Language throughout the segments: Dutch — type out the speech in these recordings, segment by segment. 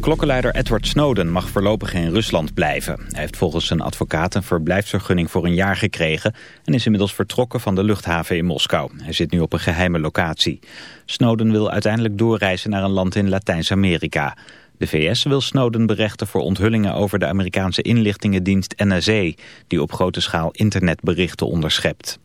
Klokkenluider Edward Snowden mag voorlopig in Rusland blijven. Hij heeft volgens zijn advocaat een verblijfsvergunning voor een jaar gekregen... en is inmiddels vertrokken van de luchthaven in Moskou. Hij zit nu op een geheime locatie. Snowden wil uiteindelijk doorreizen naar een land in Latijns-Amerika. De VS wil Snowden berechten voor onthullingen over de Amerikaanse inlichtingendienst NSA... die op grote schaal internetberichten onderschept.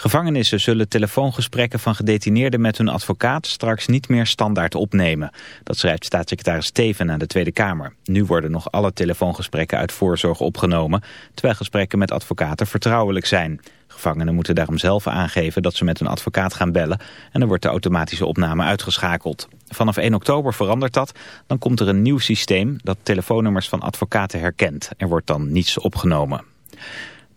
Gevangenissen zullen telefoongesprekken van gedetineerden met hun advocaat straks niet meer standaard opnemen. Dat schrijft staatssecretaris Steven aan de Tweede Kamer. Nu worden nog alle telefoongesprekken uit voorzorg opgenomen, terwijl gesprekken met advocaten vertrouwelijk zijn. Gevangenen moeten daarom zelf aangeven dat ze met een advocaat gaan bellen en dan wordt de automatische opname uitgeschakeld. Vanaf 1 oktober verandert dat, dan komt er een nieuw systeem dat telefoonnummers van advocaten herkent. Er wordt dan niets opgenomen.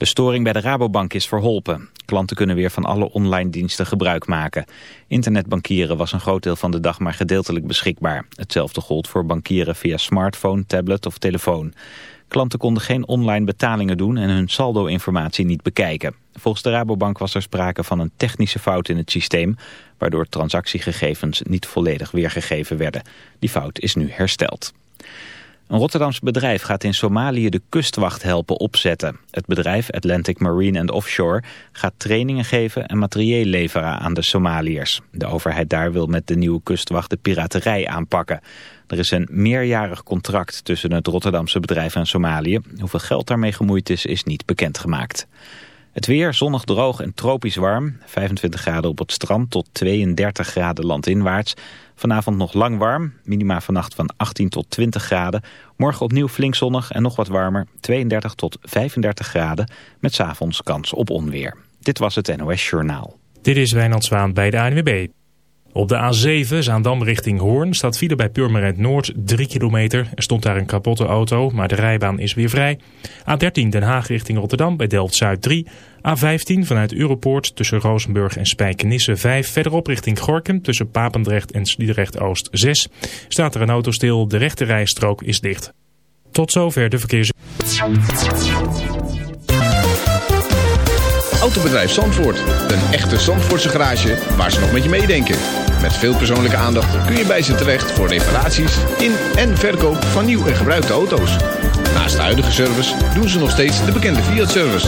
De storing bij de Rabobank is verholpen. Klanten kunnen weer van alle online diensten gebruik maken. Internetbankieren was een groot deel van de dag maar gedeeltelijk beschikbaar. Hetzelfde gold voor bankieren via smartphone, tablet of telefoon. Klanten konden geen online betalingen doen en hun saldo-informatie niet bekijken. Volgens de Rabobank was er sprake van een technische fout in het systeem... waardoor transactiegegevens niet volledig weergegeven werden. Die fout is nu hersteld. Een Rotterdams bedrijf gaat in Somalië de kustwacht helpen opzetten. Het bedrijf Atlantic Marine and Offshore gaat trainingen geven en materieel leveren aan de Somaliërs. De overheid daar wil met de nieuwe kustwacht de piraterij aanpakken. Er is een meerjarig contract tussen het Rotterdamse bedrijf en Somalië. Hoeveel geld daarmee gemoeid is, is niet bekendgemaakt. Het weer zonnig droog en tropisch warm. 25 graden op het strand tot 32 graden landinwaarts. Vanavond nog lang warm. Minima vannacht van 18 tot 20 graden. Morgen opnieuw flink zonnig en nog wat warmer. 32 tot 35 graden. Met s'avonds kans op onweer. Dit was het NOS Journaal. Dit is Wijnand Zwaan bij de ANWB. Op de A7 Zaandam richting Hoorn staat file bij Purmerend Noord 3 kilometer. Er stond daar een kapotte auto, maar de rijbaan is weer vrij. A13 Den Haag richting Rotterdam bij Delft-Zuid 3. A15 vanuit Europoort tussen Rozenburg en Spijkenisse 5. Verderop richting Gorkum tussen Papendrecht en Sliedrecht-Oost 6. Staat er een auto stil, de rechte rijstrook is dicht. Tot zover de verkeers... Autobedrijf Zandvoort. Een echte Zandvoortse garage waar ze nog met je meedenken. Met veel persoonlijke aandacht kun je bij ze terecht voor reparaties in en verkoop van nieuw en gebruikte auto's. Naast de huidige service doen ze nog steeds de bekende Fiat-service.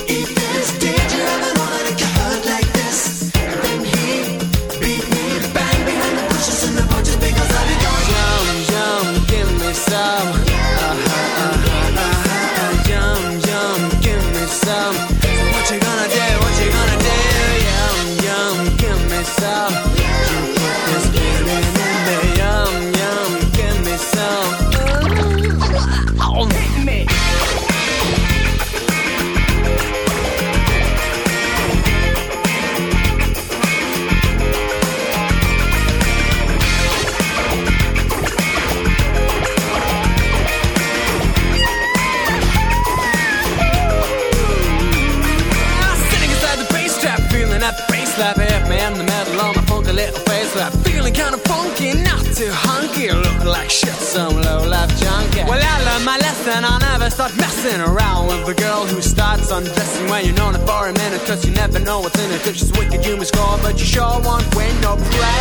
like shit, some low-life junkie. Well, I learned my lesson. I'll never start messing around with a girl who starts undressing when you're known for a minute. Cause you never know what's in it. If she's wicked, you must go, but you sure won't win no prize.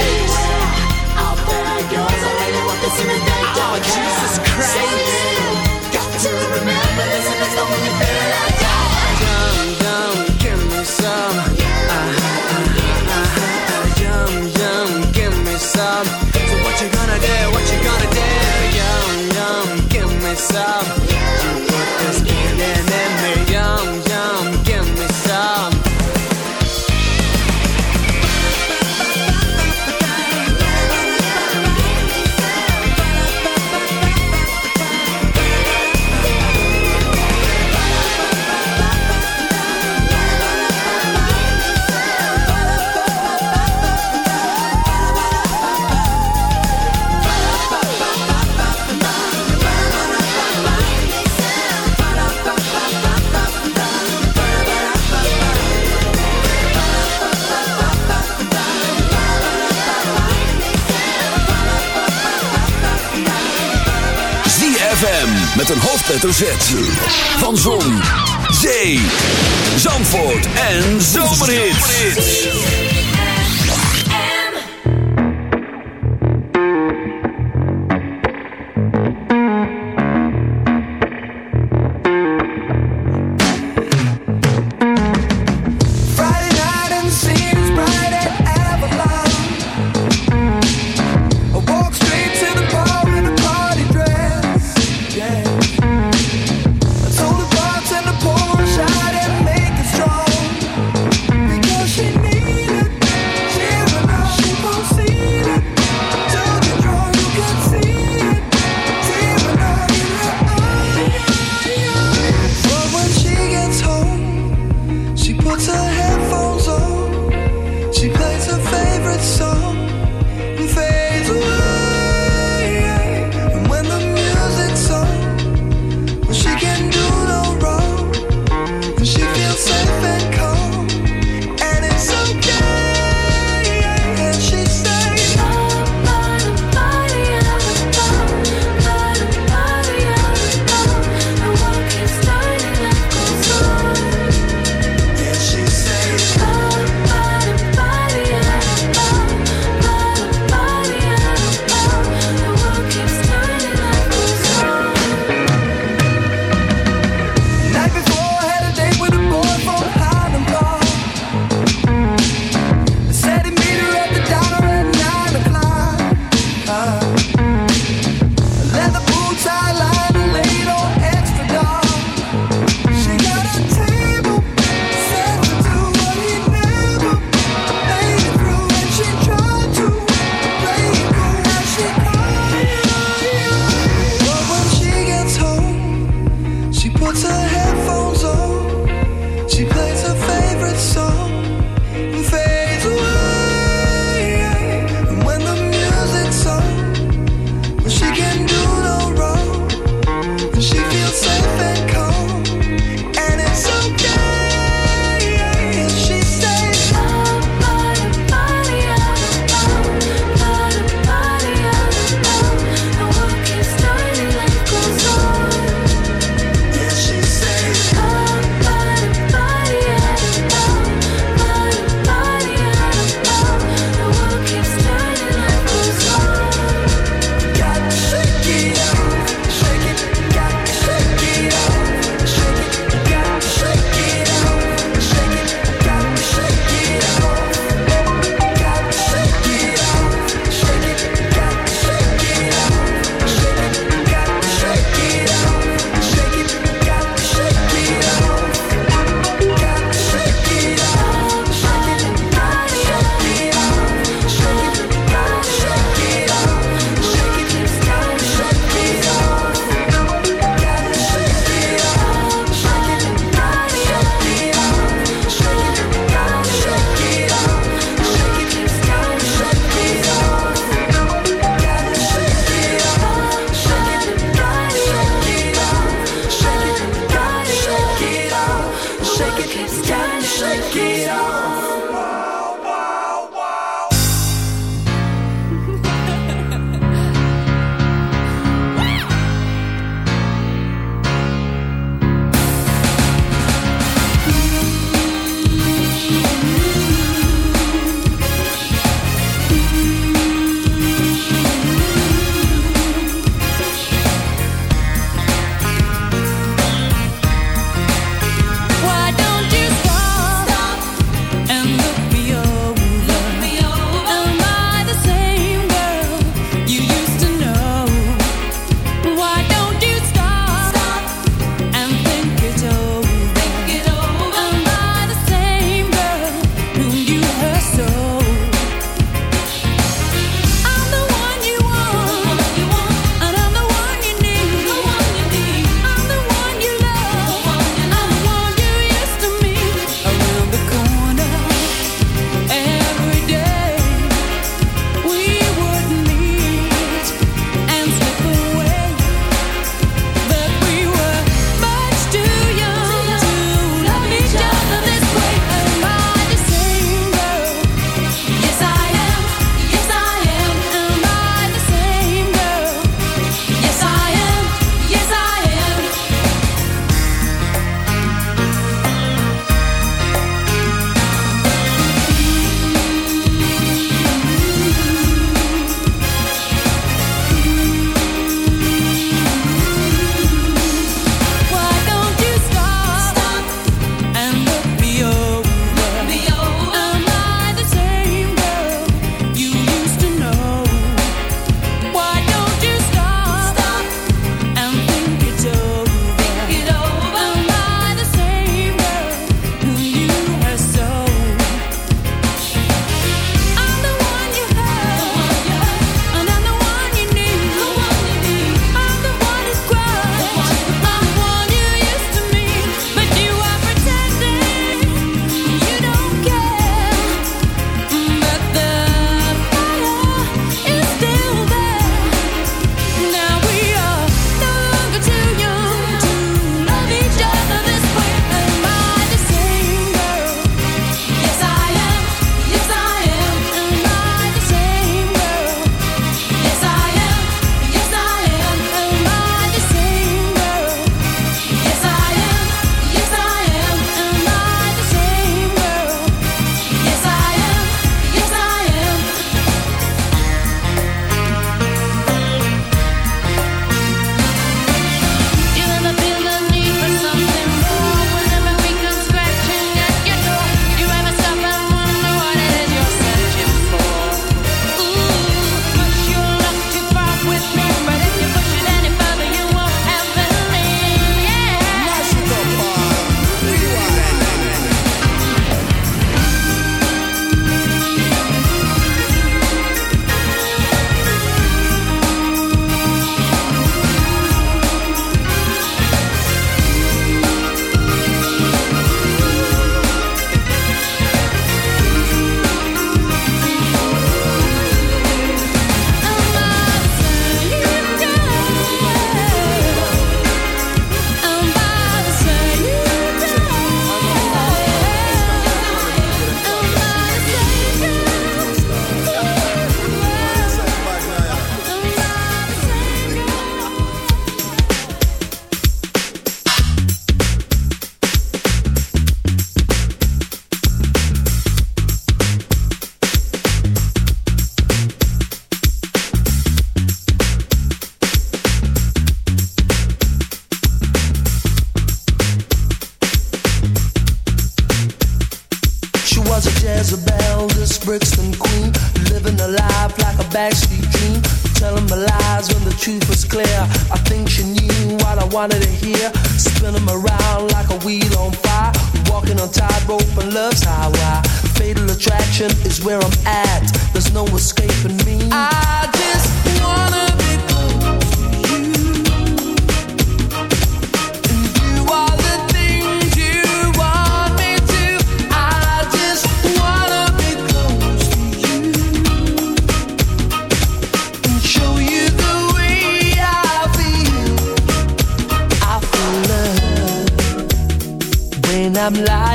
I'm lying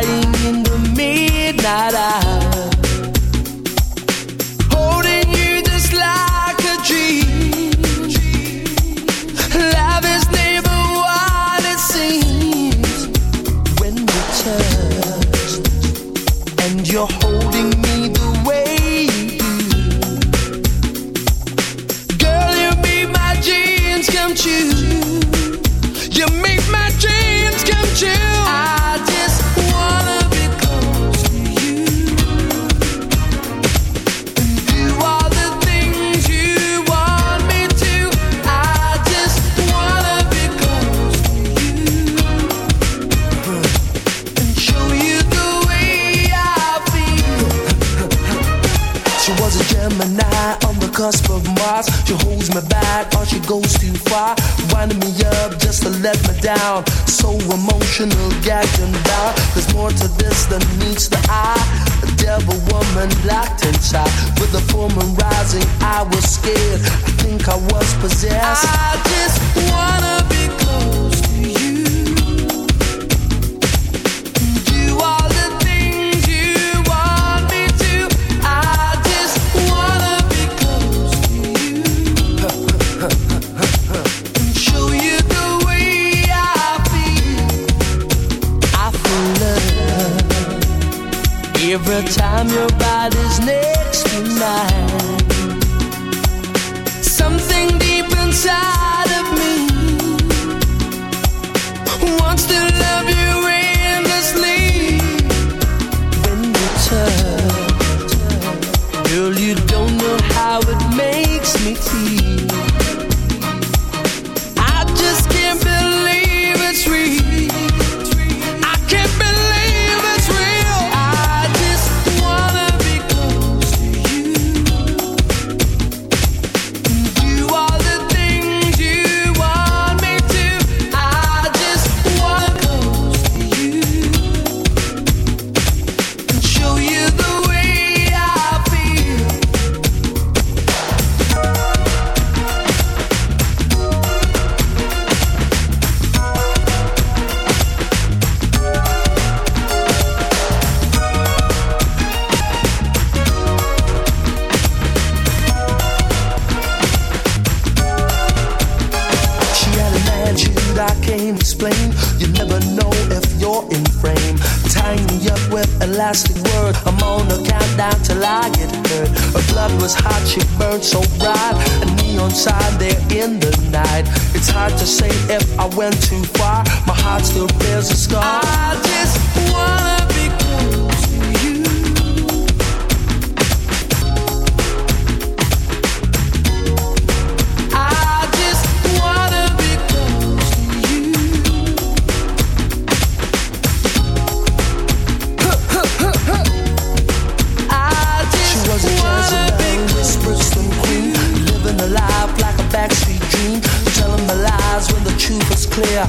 tonight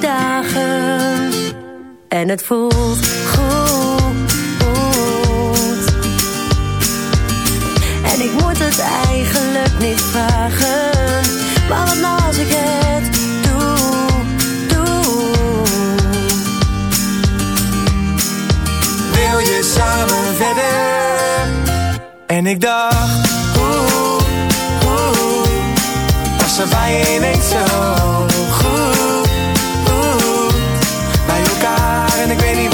dagen. En het voelt goed. En ik moet het eigenlijk niet vragen. Maar wat nou als ik het doe, doe. Wil je samen verder? En ik dacht, oeh, oeh. als er bij zo? ik weet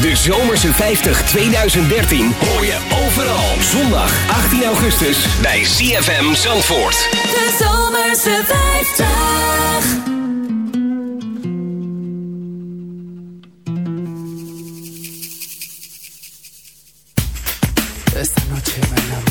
De Zomerse 50 2013 hoor je overal. Zondag 18 augustus bij CFM Zandvoort. De Zomerse 50. Esta noche bailamos.